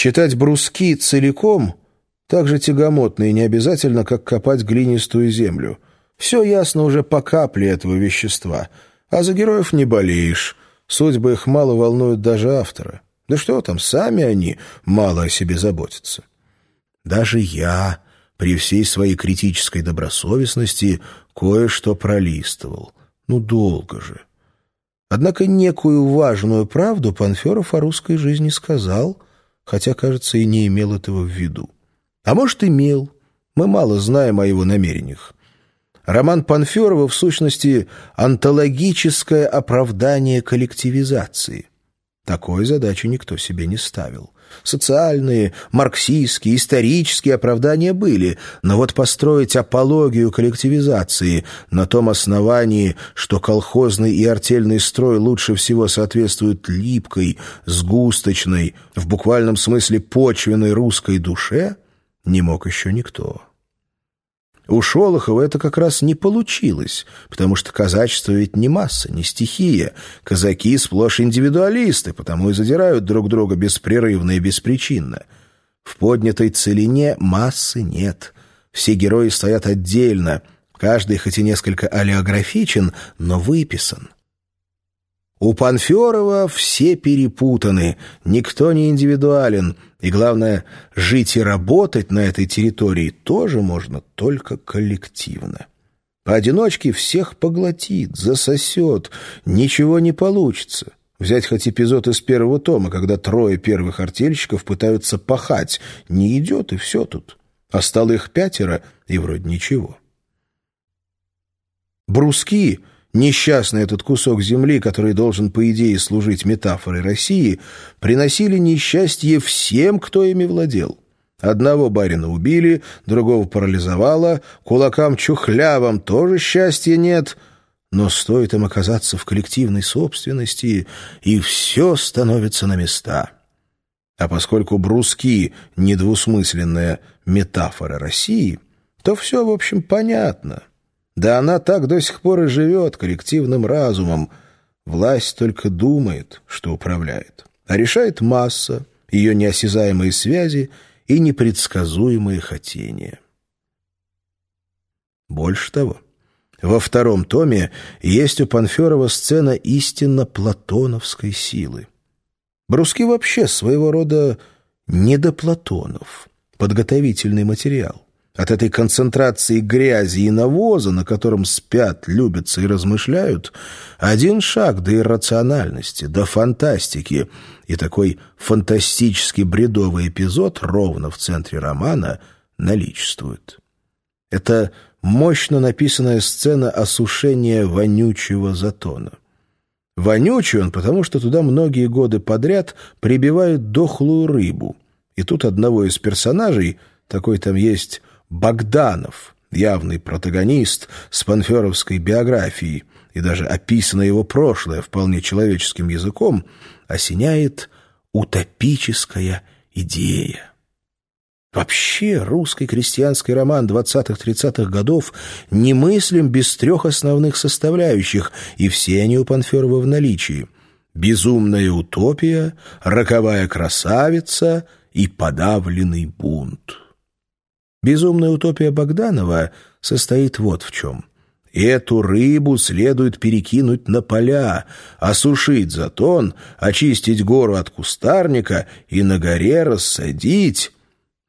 Читать бруски целиком так же тягомотно и не обязательно, как копать глинистую землю. Все ясно уже по капле этого вещества, а за героев не болеешь. Судьбы их мало волнуют даже автора. Да что там, сами они мало о себе заботятся. Даже я, при всей своей критической добросовестности, кое-что пролистывал. Ну, долго же. Однако некую важную правду Панферов о русской жизни сказал, хотя, кажется, и не имел этого в виду. А может, имел. Мы мало знаем о его намерениях. Роман Панферова, в сущности, антологическое оправдание коллективизации. Такой задачи никто себе не ставил. Социальные, марксистские, исторические оправдания были, но вот построить апологию коллективизации на том основании, что колхозный и артельный строй лучше всего соответствуют липкой, сгусточной, в буквальном смысле почвенной русской душе, не мог еще никто. У Шолохова это как раз не получилось, потому что казачество ведь не масса, не стихия. Казаки сплошь индивидуалисты, потому и задирают друг друга беспрерывно и беспричинно. В поднятой целине массы нет. Все герои стоят отдельно, каждый хоть и несколько олеографичен, но выписан. У Панферова все перепутаны, никто не индивидуален, и, главное, жить и работать на этой территории тоже можно только коллективно. Поодиночке всех поглотит, засосет, ничего не получится. Взять хоть эпизод из первого тома, когда трое первых артельщиков пытаются пахать. Не идет, и все тут. А стало их пятеро, и вроде ничего. Бруски Несчастный этот кусок земли, который должен, по идее, служить метафорой России, приносили несчастье всем, кто ими владел. Одного барина убили, другого парализовало, кулакам чухлявым тоже счастья нет, но стоит им оказаться в коллективной собственности, и все становится на места. А поскольку бруски — недвусмысленная метафора России, то все, в общем, понятно — да она так до сих пор и живет коллективным разумом. Власть только думает, что управляет. А решает масса, ее неосязаемые связи и непредсказуемые хотения. Больше того, во втором томе есть у Панферова сцена истинно платоновской силы. Бруски вообще своего рода недоплатонов, подготовительный материал. От этой концентрации грязи и навоза, на котором спят, любятся и размышляют, один шаг до иррациональности, до фантастики, и такой фантастически бредовый эпизод ровно в центре романа наличествует. Это мощно написанная сцена осушения вонючего затона. Вонючий он, потому что туда многие годы подряд прибивают дохлую рыбу, и тут одного из персонажей, такой там есть Богданов, явный протагонист с панферовской биографией, и даже описано его прошлое вполне человеческим языком, осеняет утопическая идея. Вообще русский крестьянский роман 20-30-х годов немыслим без трех основных составляющих, и все они у Панферова в наличии. Безумная утопия, роковая красавица и подавленный бунт. Безумная утопия Богданова состоит вот в чем. Эту рыбу следует перекинуть на поля, осушить затон, очистить гору от кустарника и на горе рассадить...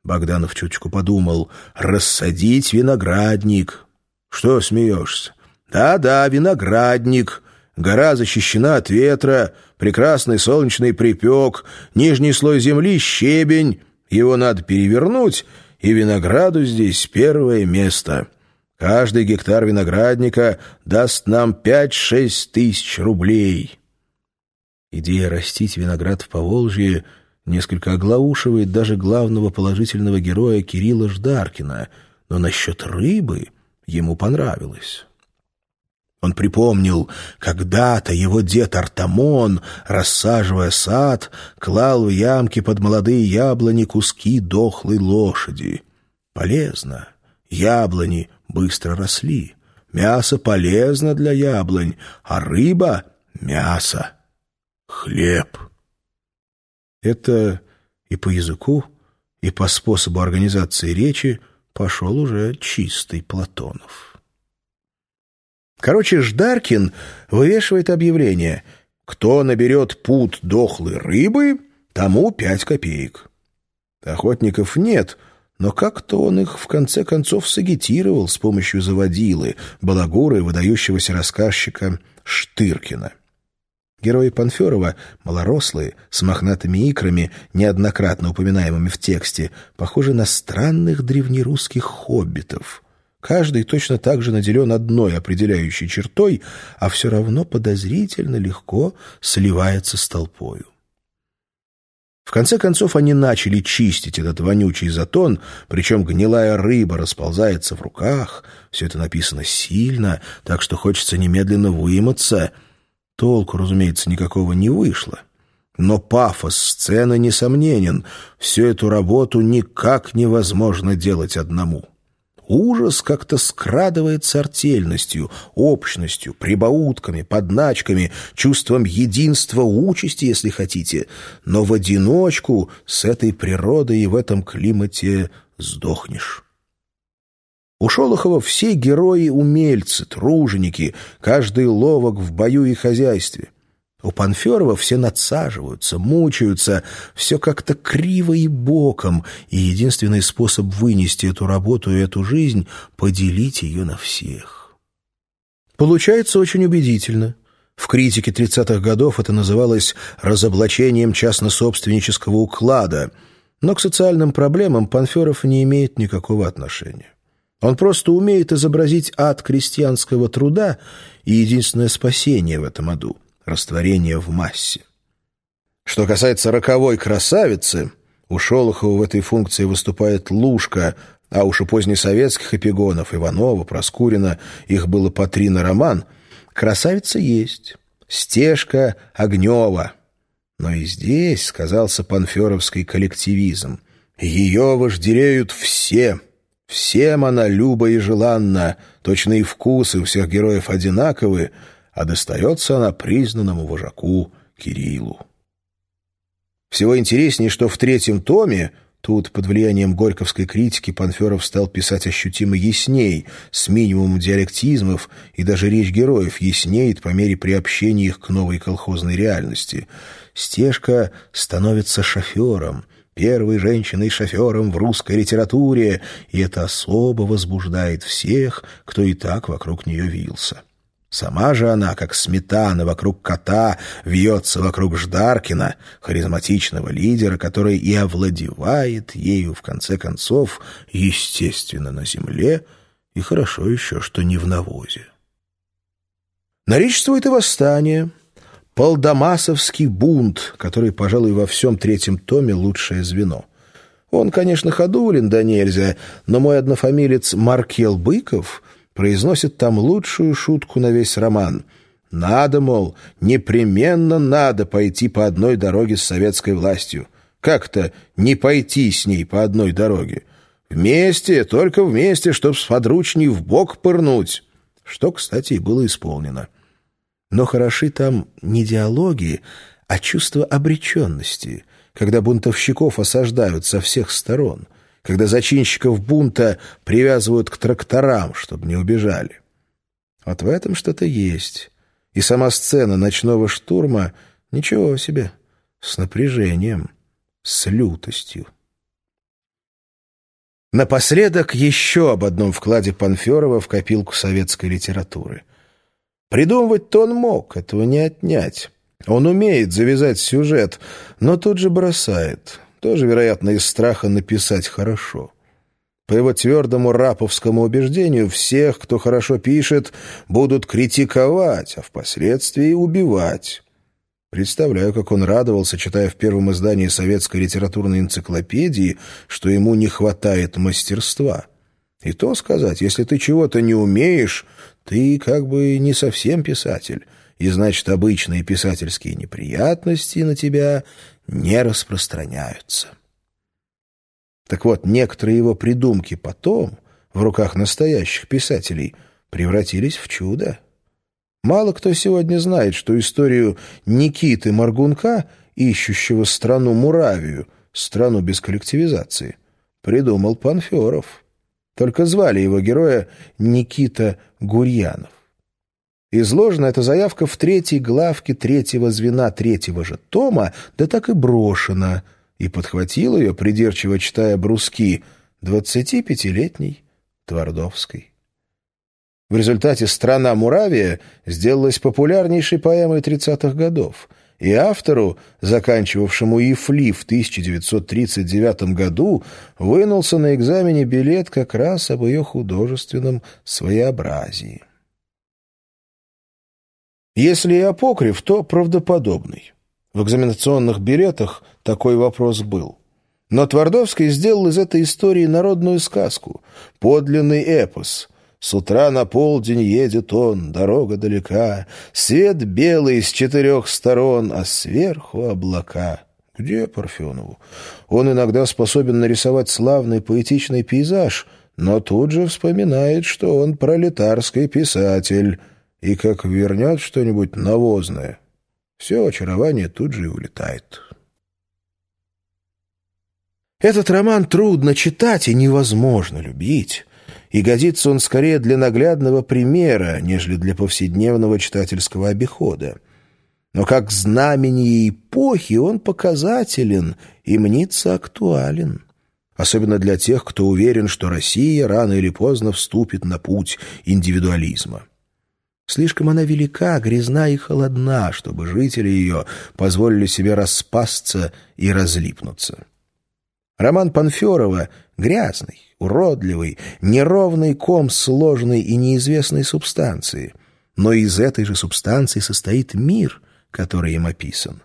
Богданов чуточку подумал. «Рассадить виноградник». «Что смеешься?» «Да-да, виноградник. Гора защищена от ветра, прекрасный солнечный припек, нижний слой земли — щебень. Его надо перевернуть и винограду здесь первое место. Каждый гектар виноградника даст нам пять-шесть тысяч рублей. Идея растить виноград в Поволжье несколько оглаушивает даже главного положительного героя Кирилла Ждаркина, но насчет рыбы ему понравилось. Он припомнил, когда-то его дед Артамон, рассаживая сад, клал в ямки под молодые яблони куски дохлой лошади. Полезно. Яблони быстро росли. Мясо полезно для яблонь, а рыба — мясо. Хлеб. Это И по языку, и по способу организации речи пошел уже чистый Платонов. Короче, Ждаркин вывешивает объявление «Кто наберет пут дохлой рыбы, тому пять копеек». Охотников нет, но как-то он их в конце концов сагитировал с помощью заводилы, балагура и выдающегося рассказчика Штыркина. Герои Панферова, малорослые, с мохнатыми икрами, неоднократно упоминаемыми в тексте, похожи на странных древнерусских хоббитов. Каждый точно так же наделен одной определяющей чертой, а все равно подозрительно легко сливается с толпою. В конце концов они начали чистить этот вонючий затон, причем гнилая рыба расползается в руках, все это написано сильно, так что хочется немедленно вымыться — Толку, разумеется, никакого не вышло. Но пафос сцены несомненен. Всю эту работу никак невозможно делать одному. Ужас как-то скрадывается артельностью, общностью, прибаутками, подначками, чувством единства участи, если хотите. Но в одиночку с этой природой и в этом климате сдохнешь. У Шолохова все герои-умельцы, труженики, каждый ловок в бою и хозяйстве. У Панферова все надсаживаются, мучаются, все как-то криво и боком, и единственный способ вынести эту работу и эту жизнь — поделить ее на всех. Получается очень убедительно. В критике 30-х годов это называлось «разоблачением частно-собственнического уклада», но к социальным проблемам Панферов не имеет никакого отношения. Он просто умеет изобразить ад крестьянского труда и единственное спасение в этом аду — растворение в массе. Что касается роковой красавицы, у Шолохова в этой функции выступает Лушка, а уж у позднесоветских эпигонов Иванова, Проскурина, их было по три на роман, красавица есть, стежка Огнева. Но и здесь сказался панферовский коллективизм. Ее вожделеют все — Всем она люба и желанна, точно и вкусы у всех героев одинаковы, а достается она признанному вожаку Кириллу. Всего интереснее, что в третьем томе Тут под влиянием горьковской критики Панферов стал писать ощутимо ясней, с минимумом диалектизмов, и даже речь героев яснеет по мере приобщения их к новой колхозной реальности. Стежка становится шофером, первой женщиной-шофером в русской литературе, и это особо возбуждает всех, кто и так вокруг нее вился. Сама же она, как сметана вокруг кота, вьется вокруг Ждаркина, харизматичного лидера, который и овладевает ею, в конце концов, естественно, на земле, и хорошо еще, что не в навозе. Наличествует и восстание — Полдамасовский бунт, который, пожалуй, во всем третьем томе лучшее звено. Он, конечно, ходулин да нельзя, но мой однофамилец Маркел Быков произносит там лучшую шутку на весь роман. Надо, мол, непременно надо пойти по одной дороге с советской властью. Как-то не пойти с ней по одной дороге. Вместе, только вместе, чтоб с подручней в бок пырнуть. Что, кстати, и было исполнено. Но хороши там не диалоги, а чувство обреченности, когда бунтовщиков осаждают со всех сторон, когда зачинщиков бунта привязывают к тракторам, чтобы не убежали. Вот в этом что-то есть. И сама сцена ночного штурма — ничего себе, с напряжением, с лютостью. Напоследок еще об одном вкладе Панферова в копилку советской литературы — Придумывать-то он мог, этого не отнять. Он умеет завязать сюжет, но тут же бросает. Тоже, вероятно, из страха написать хорошо. По его твердому раповскому убеждению, всех, кто хорошо пишет, будут критиковать, а впоследствии убивать. Представляю, как он радовался, читая в первом издании советской литературной энциклопедии, что ему не хватает мастерства. И то сказать, если ты чего-то не умеешь, ты как бы не совсем писатель, и значит, обычные писательские неприятности на тебя не распространяются. Так вот, некоторые его придумки потом, в руках настоящих писателей, превратились в чудо. Мало кто сегодня знает, что историю Никиты Маргунка, ищущего страну Муравию, страну без коллективизации, придумал Панферов. Только звали его героя Никита Гурьянов. Изложена эта заявка в третьей главке третьего звена третьего же тома, да так и брошена, и подхватил ее, придирчиво читая бруски, 25-летний Твардовской. В результате «Страна Муравия» сделалась популярнейшей поэмой 30-х годов, и автору, заканчивавшему ИФЛИ в 1939 году, вынулся на экзамене билет как раз об ее художественном своеобразии. Если и апокриф, то правдоподобный. В экзаменационных билетах такой вопрос был. Но Твардовский сделал из этой истории народную сказку, подлинный эпос. С утра на полдень едет он, дорога далека, свет белый с четырех сторон, а сверху облака. Где Парфенову? Он иногда способен нарисовать славный поэтичный пейзаж, но тут же вспоминает, что он пролетарский писатель — и как вернет что-нибудь навозное, все очарование тут же и улетает. Этот роман трудно читать и невозможно любить, и годится он скорее для наглядного примера, нежели для повседневного читательского обихода. Но как знамение эпохи он показателен и мнится актуален. Особенно для тех, кто уверен, что Россия рано или поздно вступит на путь индивидуализма. Слишком она велика, грязна и холодна, чтобы жители ее позволили себе распасться и разлипнуться. Роман Панферова грязный, уродливый, неровный ком сложной и неизвестной субстанции. Но из этой же субстанции состоит мир, который им описан.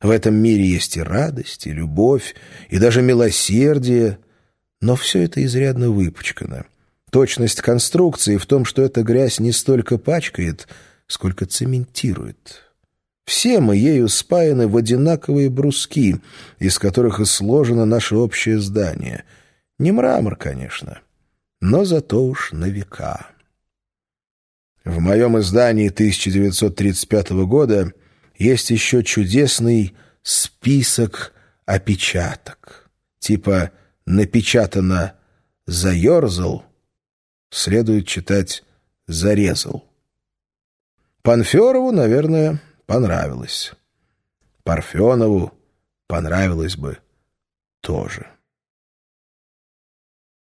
В этом мире есть и радость, и любовь, и даже милосердие, но все это изрядно выпачкано — Точность конструкции в том, что эта грязь не столько пачкает, сколько цементирует. Все мы ею спаяны в одинаковые бруски, из которых и сложено наше общее здание. Не мрамор, конечно, но зато уж на века. В моем издании 1935 года есть еще чудесный список опечаток. Типа «напечатано «заерзал», следует читать «зарезал». Панферову, наверное, понравилось. Парфенову понравилось бы тоже.